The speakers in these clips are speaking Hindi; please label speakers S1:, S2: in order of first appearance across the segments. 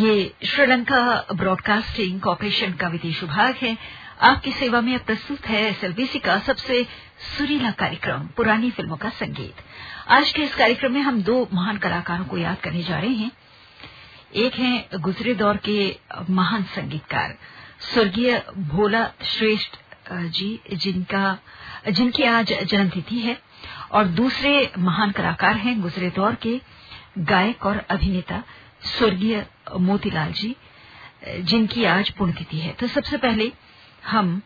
S1: ये श्रीलंका ब्रॉडकास्टिंग कॉरपोरेशन का विदेश विभाग है। आपकी सेवा में प्रस्तुत है एसएलबीसी का सबसे सुरीला कार्यक्रम, पुरानी फ़िल्मों का संगीत। आज के इस कार्यक्रम में हम दो महान कलाकारों को याद करने जा रहे हैं। एक हैं गुजरे दौर के महान संगीतकार, स्वर्गीय भोला श्रेष्ठ जी, जिनका, जिनकी आज जन्मतिथि है। और दूसरे महान कलाकार हैं गुजरे दौर के गायक और अभिनेता, स्वर्गीय मोतीलाल जी, जिनकी आज पुण्यतिथि है। तो सबसे पहले हम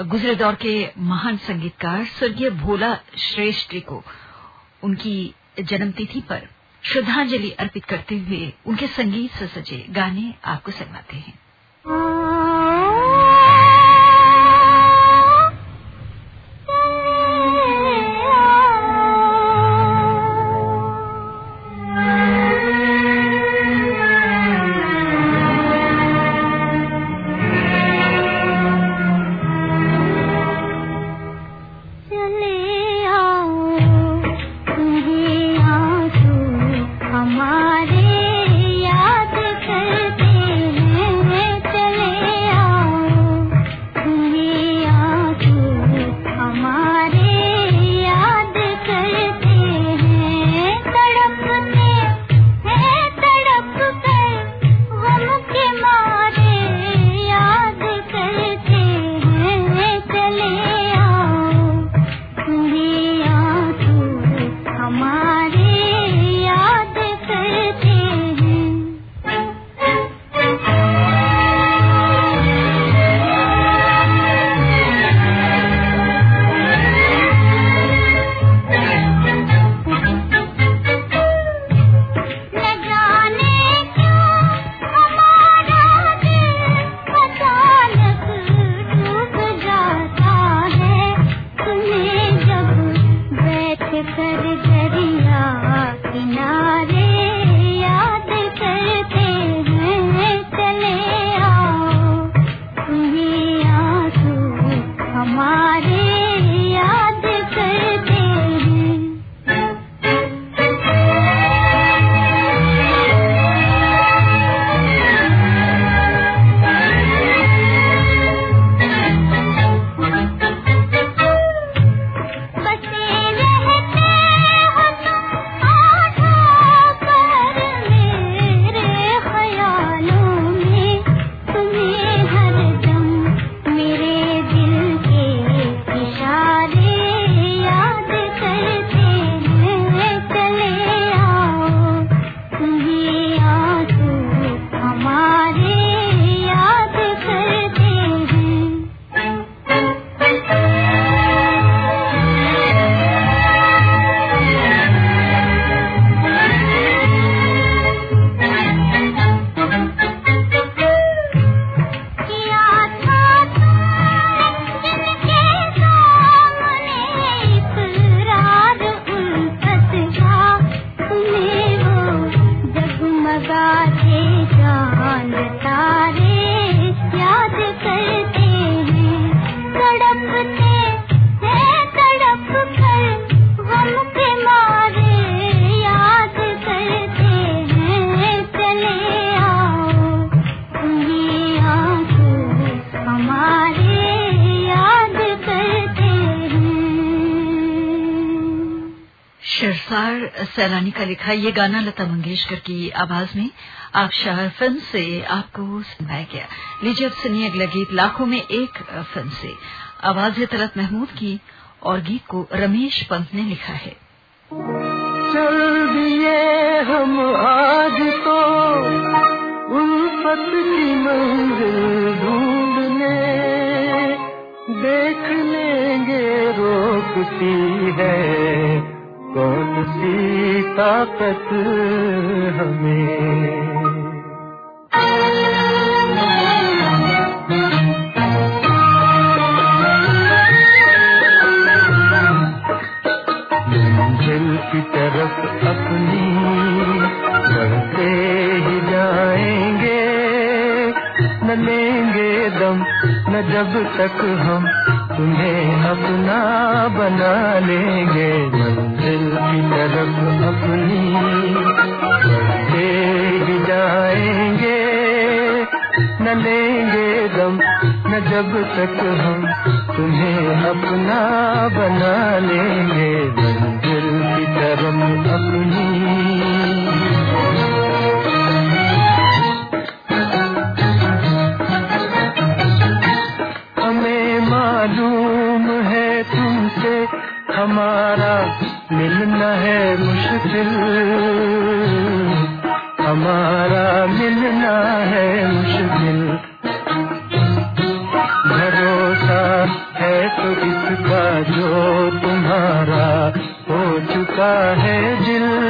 S1: गुजरे दौर के महान संगीतकार स्वर्गीय भोला श्रेष्ठ को उनकी जन्मतिथि पर श्रद्धांजलि अर्पित करते हुए उनके संगीत से सजे गाने आपको सुनाते हैं। सैलानी का लिखा ये गाना लता मंगेशकर की आवाज़ में आप शाह फ़िल्म से आपको सुनाया गया। लीजिए अब सुनिए अगला गीत, लाखों में एक फ़िल्म से। आवाज़ है तलत महमूद की और गीत को रमेश पंत ने लिखा है।
S2: चल दिए हम आज तो ढूँढने। देख लेंगे रोकती है कौन सी ताकत हमें? की तरफ़ अपनी बढ़ते जाएँगे। न लेंगे दम, न जब तक हम तुम्हें अपना बना लेंगे। लेंगे दम। न जब तक हम तुम्हें अपना बना लेंगे मंजिल की तरफ़ अपनी। हमें मालूम है तुमसे हमारा मिलना है मुश्किल। है दिल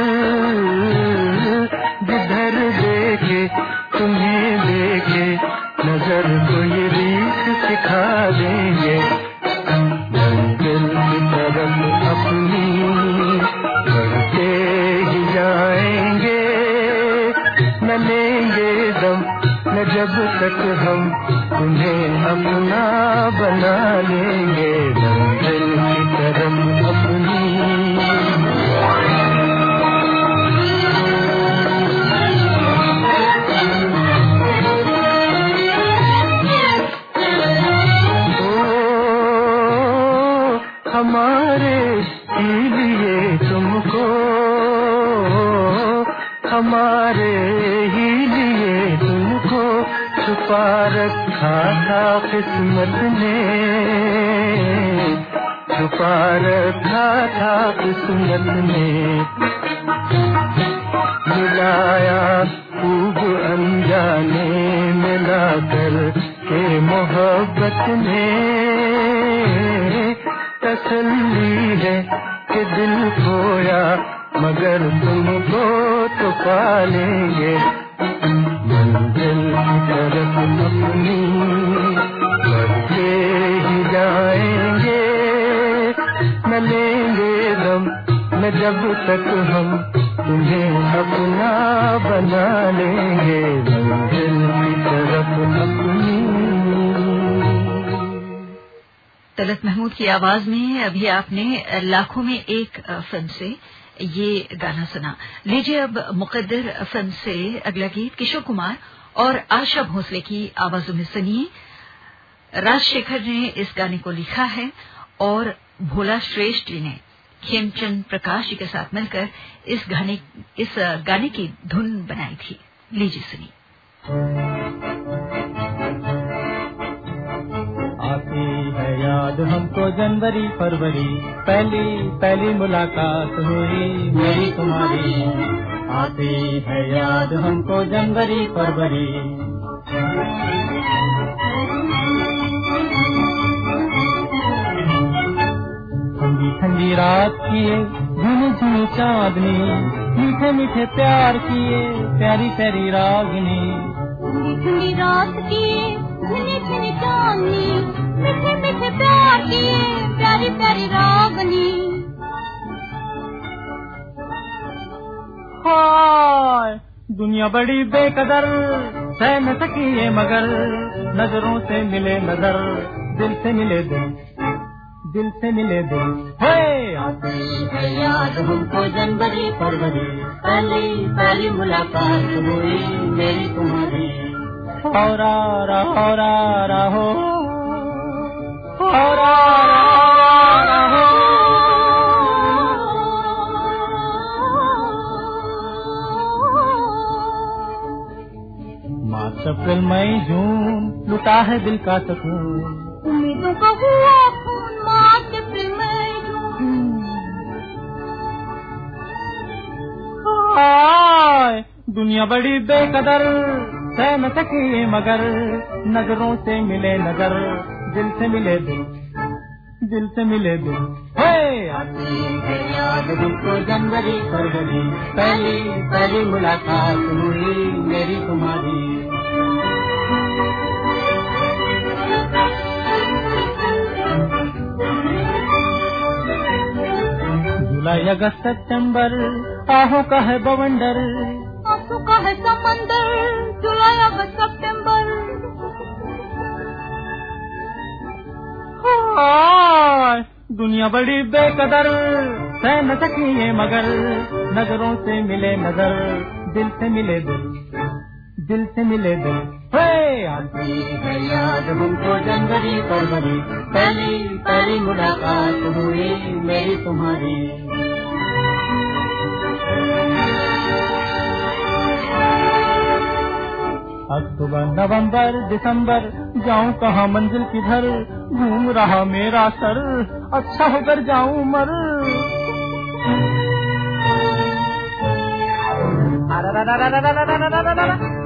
S2: हमारे ही लिए तुमको छुपा रखा था किस्मत ने। छुपा रखा था किस्मत ने। मिलाया खूब अनजाने मिला कर के मोहब्बत ने। तसल्ली है कि दिल खोया मगर तुमको तो पालेंगे ही जाएँगे। लेंगे जब तक हम तुम्हें अपना बना लेंगे।
S3: तलत महमूद की आवाज़ में अभी आपने लाखों में एक फ़िल्म से ये गाना सुना। लीजिए अब मुकद्दर फ़िल्म से अगला गीत किशोर कुमार और आशा भोसले की आवाजों में सुनिए। राजशेखर ने इस गाने को लिखा है और भोला श्रेष्ठ जी ने खेमचंद प्रकाश जी के साथ मिलकर इस गाने इस गाने की धुन बनाई थी। लीजिए सुनिए।
S4: याद हमको जनवरी, फरवरी, पहली पहली मुलाकात हुई। मेरी तुम्हारी आती है याद हमको जनवरी, फरवरी। ठंडी ठंडी रात किए झुनी झुनी चांदनी, मीठे मीठे प्यार किए, प्यारी प्यारी रागनी।
S1: ठंडी ठंडी रात की घनी घनी चांदनी, मीठे
S4: हाय दुनिया बड़ी बेकदर सह न सकी ये मगर नज़रों से मिले नज़र दिल से मिले दिल दिल से मिले दिल। हे! आती है याद हमको जनवरी फरवरी पहली पहली मुलाकात हुई मेरी तुम्हारी। और रा रा हो। मार्च अप्रैल मई जून लुटा है दिल का सुकून।
S1: उम्मीदों का हुआ खून मार्च अप्रैल मई जून
S4: दुनिया बड़ी बेकदर सह न सकी मगर नज़रों से मिले नज़र दिल से मिले दिल दिल से मिले दिल। आती है जनवरी फरवरी पहली पहली मुलाकात हुई मेरी तुम्हारी। जुलाई, अगस्त, सितंबर, आहों का है बवंडर।
S1: आँसू का है समंदर, जुलाई, अगस्त सितंबर
S4: दुनिया बड़ी बेकदर, सह न सकी है मगर नज़रों से मिले नज़र, दिल से मिले दिल दिल से मिले दिल। हमको जनवरी फरवरी, पहली पहली मुलाकात हुई मेरी तुम्हारी। अक्टूबर नवंबर दिसंबर जाऊँ कहाँ मंजिल किधर? घूम रहा मेरा सर अच्छा होकर जाऊँ मर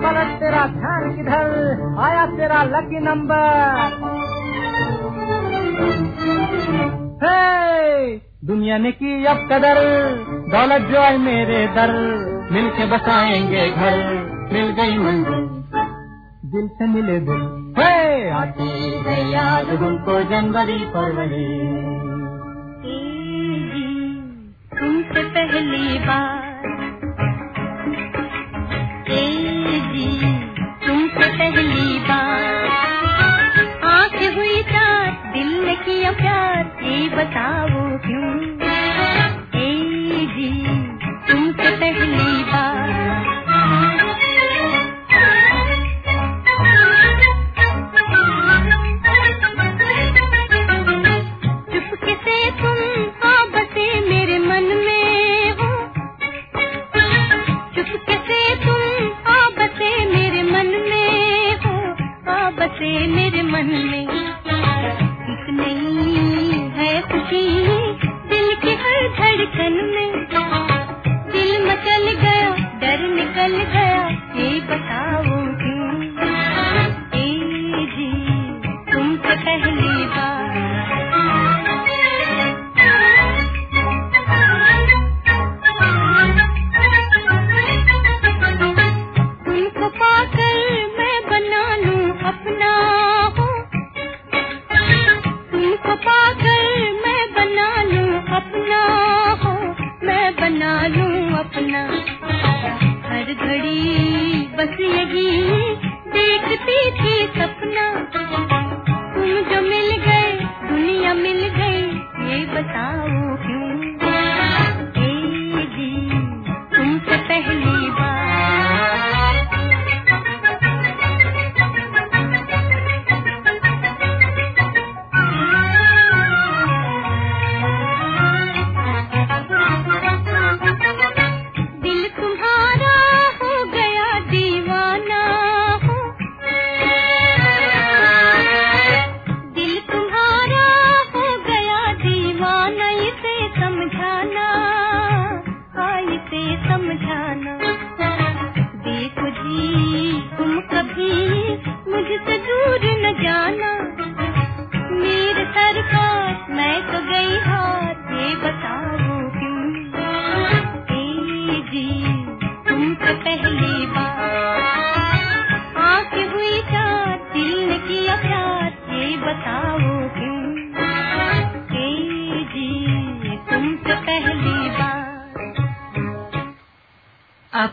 S4: पलट तेरा ध्यान किधर आया तेरा लकी नंबर हे दुनिया ने की अब कदर दौलत जो है मेरे दर। मिल के बसाएँगे घर मिल गई मंजिल। दिल से मिले दिल। हे आती है याद हमको जनवरी फरवरी।
S5: तुमसे पहली बार। ए जी तुमसे पहली पहली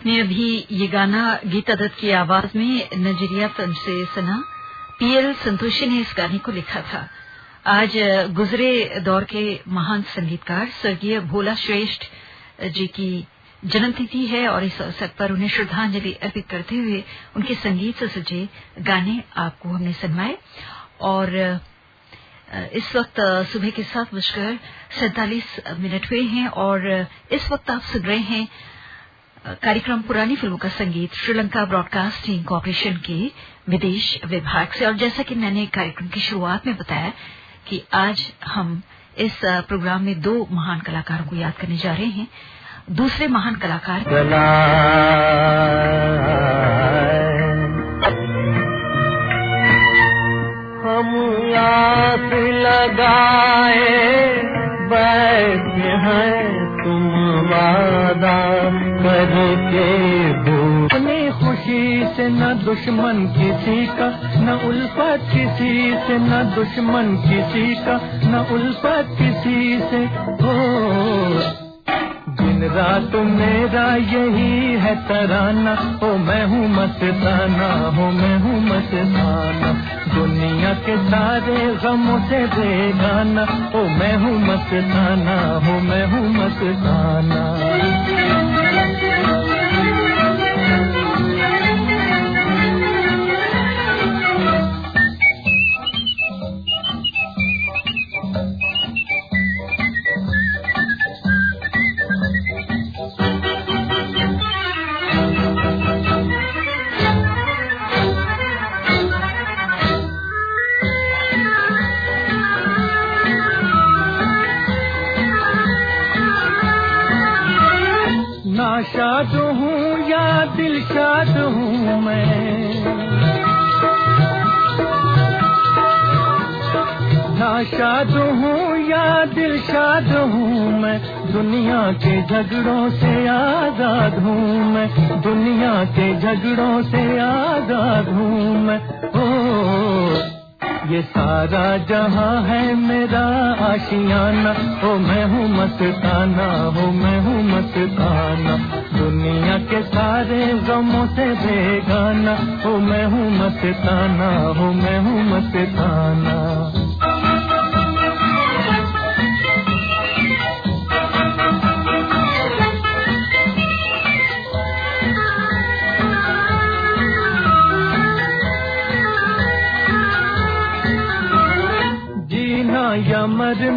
S3: आपने अभी ये गाना गीता दत्त की आवाज़ में नज़रिया फ़िल्म से सुना। पीएल संतोषी ने इस गाने को लिखा था। आज गुजरे दौर के महान संगीतकार स्वर्गीय भोला श्रेष्ठ जी की जन्मतिथि है और इस अवसर पर उन्हें श्रद्धांजलि अर्पित करते हुए उनके संगीत से सजे गाने आपको हमने सुनवाए। और इस वक्त सुबह के सात बजकर सैतालीस मिनट हुए हैं और इस वक्त आप सुन रहे हैं कार्यक्रम पुरानी फ़िल्मों का संगीत श्रीलंका ब्रॉडकास्टिंग कॉरपोरेशन के विदेश विभाग से। और जैसा कि मैंने कार्यक्रम की शुरुआत में बताया कि आज हम इस प्रोग्राम में दो महान कलाकारों को याद करने जा रहे हैं। दूसरे महान कलाकार
S6: हम लगाए, बैठे हैं तुम वादा करके
S4: अपनी खुशी से न दुश्मन किसी का, न उल्फत किसी से न दुश्मन किसी का, न उल्फत किसी से हो। दिन रात मेरा यही है तराना, ओ मैं हूँ मस्ताना हो मैं हूँ मस्ताना। दुनिया के
S2: के सारे गमों से बेगाना, ओ मैं हूँ मस्ताना हो मैं हूँ मस्ताना। शाद हूँ या दिल शाद हूँ, मैं दुनिया के झगड़ों से आज़ाद हूँ, मैं दुनिया के झगड़ों से आज़ाद हूँ, मैं, ओ, ये सारा जहाँ है मेरा आशियाना, ओ, मैं हूँ मस्ताना हो मैं हूँ मस्ताना, दुनिया के सारे गमों से बेगाना, ओ, मैं हूँ मस्ताना हो मैं हूँ मस्ताना।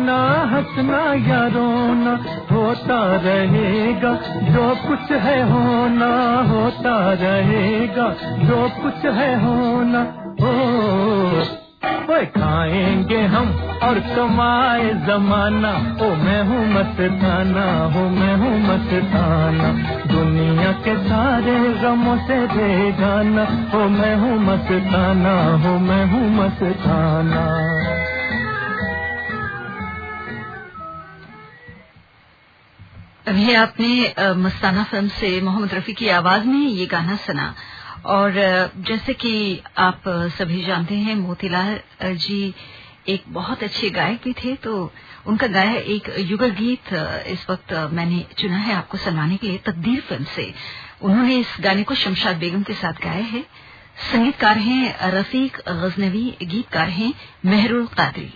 S2: मरना हंसना या रोना, होता रहेगा, जो कुछ है होना, होता रहेगा, जो कुछ है होना ओ खाएँगे हम और कमाए जमाना, ओ, मैं हूँ मस्ताना हो मैं हूँ मस्ताना, दुनिया के सारे गमों से बेगाना, ओ, मैं हूँ मस्ताना हो मैं हूँ मस्ताना।
S1: अभी आपने मस्ताना फ़िल्म से मोहम्मद रफी की आवाज़ में ये गाना सुना। और जैसे कि आप सभी जानते हैं, मोतीलाल जी एक बहुत अच्छे गायक भी थे तो उनका गाया एक युगल गीत इस वक्त मैंने चुना है आपको सुनाने के लिए, तकदीर फ़िल्म से। उन्होंने इस गाने को शमशाद बेगम के साथ गाया है। संगीतकार हैं रफीक गजनवी, गीतकार हैं मेहरुल कादरी।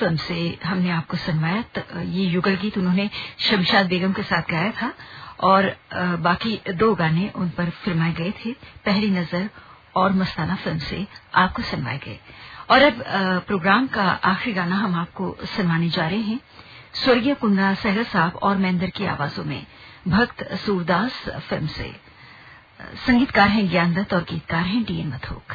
S6: फ़िल्म से हमने आपको सुनवाया ये युगल गीत उन्होंने शमशाद बेगम के साथ गाया था और बाकी दो गाने उन पर फिल्माए गए थे, पहली नज़र और मस्ताना फ़िल्म से आपको सुनवाए गए। और अब प्रोग्राम का आखिरी गाना हम आपको सुनवाने जा रहे हैं, स्वर्गीय कुंदरा सहर साहब और महेंद्र की आवाजों में, भक्त सूरदास फ़िल्म से। संगीतकार हैं ज्ञानदत्त और गीतकार हैं डीएन मथोक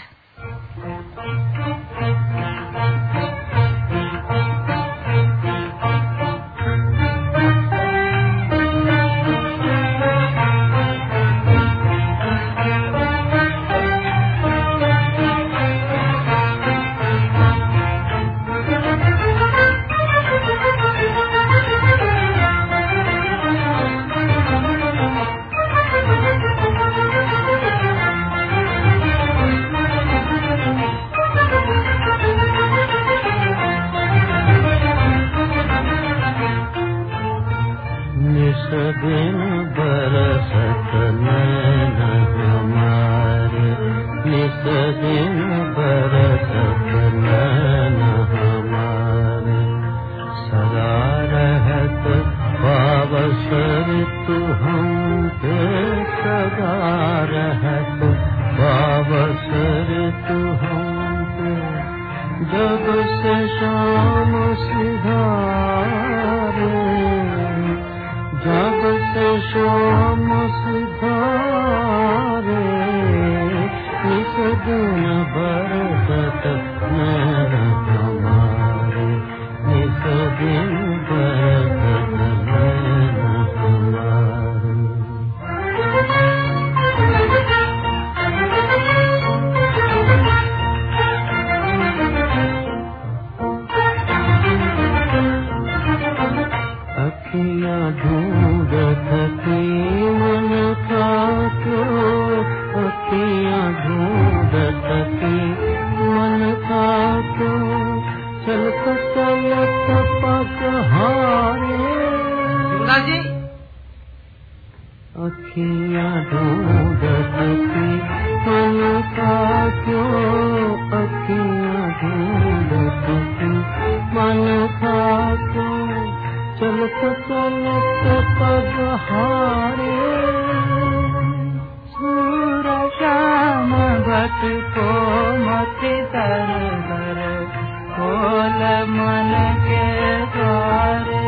S6: चलत चलत पग हारे। सूर श्याम भट को मत कर बर खोल मन के द्वारे।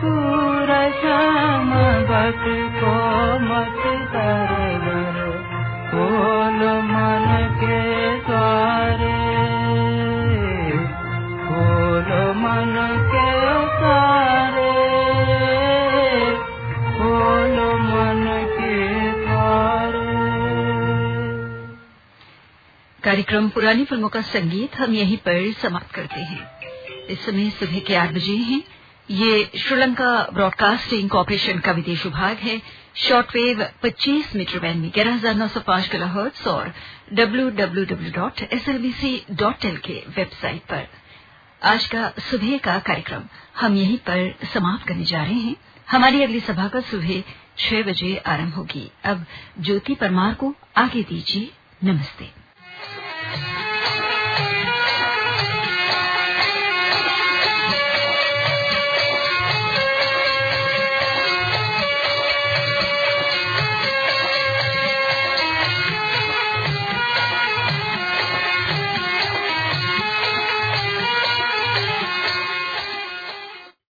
S6: सूर श्याम भट कार्यक्रम पुरानी फ़िल्मों का संगीत हम यहीं पर समाप्त करते हैं। इस समय सुबह के आठ बजे हैं। ये श्रीलंका ब्रॉडकास्टिंग कॉरपोरेशन का विदेश विभाग है। शॉर्टवेव 25 मीटर बैंड में ग्यारह हज़ार नौ सौ पाँच किलो हर्ट्स और एल के वेबसाइट पर। आज का सुबह का कार्यक्रम हम यहीं पर समाप्त करने जा रहे हैं। हमारी अगली सभा का सुबह छह बजे आरंभ होगी। अब ज्योति परमार को आगे दीजिए। नमस्ते।